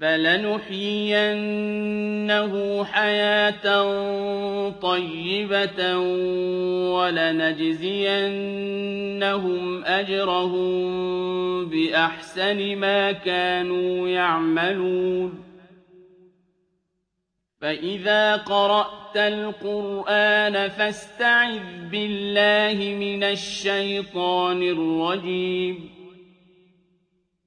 فلنحيينه حياة طيبة ولنجزينهم أجرهم بأحسن ما كانوا يعملون فإذا قرأت القرآن فاستعذ بالله من الشيطان الرجيم